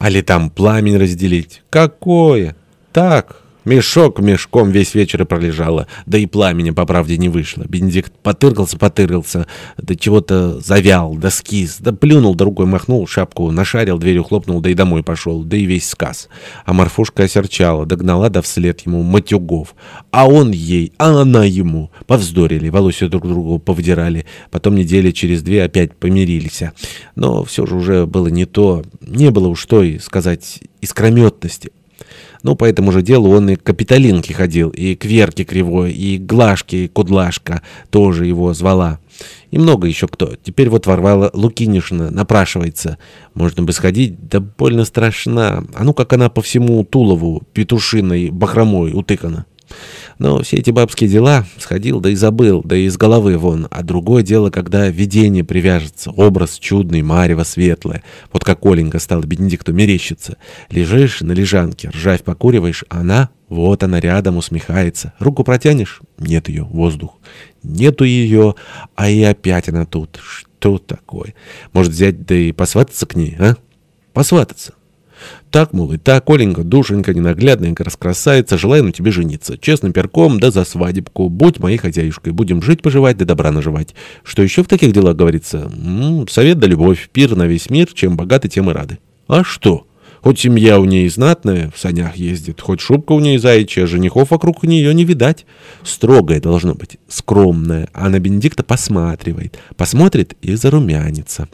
Али там пламень разделить? Какое? Так, Мешок мешком весь вечер и пролежала, да и пламени, по правде, не вышло. Бенедикт потыркался-потыркался, да чего-то завял, да скис, да плюнул, да рукой махнул, шапку нашарил, дверью хлопнул, да и домой пошел, да и весь сказ. А Марфушка осерчала, догнала, да вслед ему матюгов. А он ей, а она ему. Повздорили, волосы друг другу повдирали, потом недели через две опять помирились. Но все же уже было не то, не было уж той, сказать, искрометности. Ну, по этому же делу он и к Капитолинке ходил, и к Верке Кривой, и к Глашке Кудлашка тоже его звала. И много еще кто. Теперь вот Варвара Лукинишна напрашивается. Можно бы сходить, да больно страшна. А ну как она по всему Тулову петушиной бахромой утыкана. Но все эти бабские дела сходил, да и забыл, да и из головы вон. А другое дело, когда видение привяжется, образ чудный, марево светлое. Вот как Оленька стала Бенедикту мерещиться. Лежишь на лежанке, ржавь покуриваешь, а она, вот она рядом, усмехается. Руку протянешь? Нет ее, воздух. Нету ее, а и опять она тут. Что такое? Может взять, да и посвататься к ней, а? Посвататься. Так, мол, и так, Оленька, душенька, ненаглядная, раскрасавица, желаю на тебе жениться. Честным перком, да за свадебку. Будь моей хозяюшкой. Будем жить-поживать, да добра наживать. Что еще в таких делах говорится? М -м, совет да любовь, пир на весь мир. Чем богаты, тем и рады. А что? Хоть семья у ней знатная, в санях ездит, хоть шубка у ней заячья, женихов вокруг нее не видать. Строгая должно быть, скромная, а на Бенедикта посматривает. Посмотрит и зарумянится.